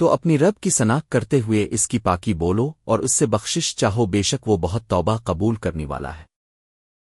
تو اپنی رب کی شناخت کرتے ہوئے اس کی پاکی بولو اور اس سے بخشش چاہو بے شک وہ بہت توبہ قبول کرنے والا ہے۔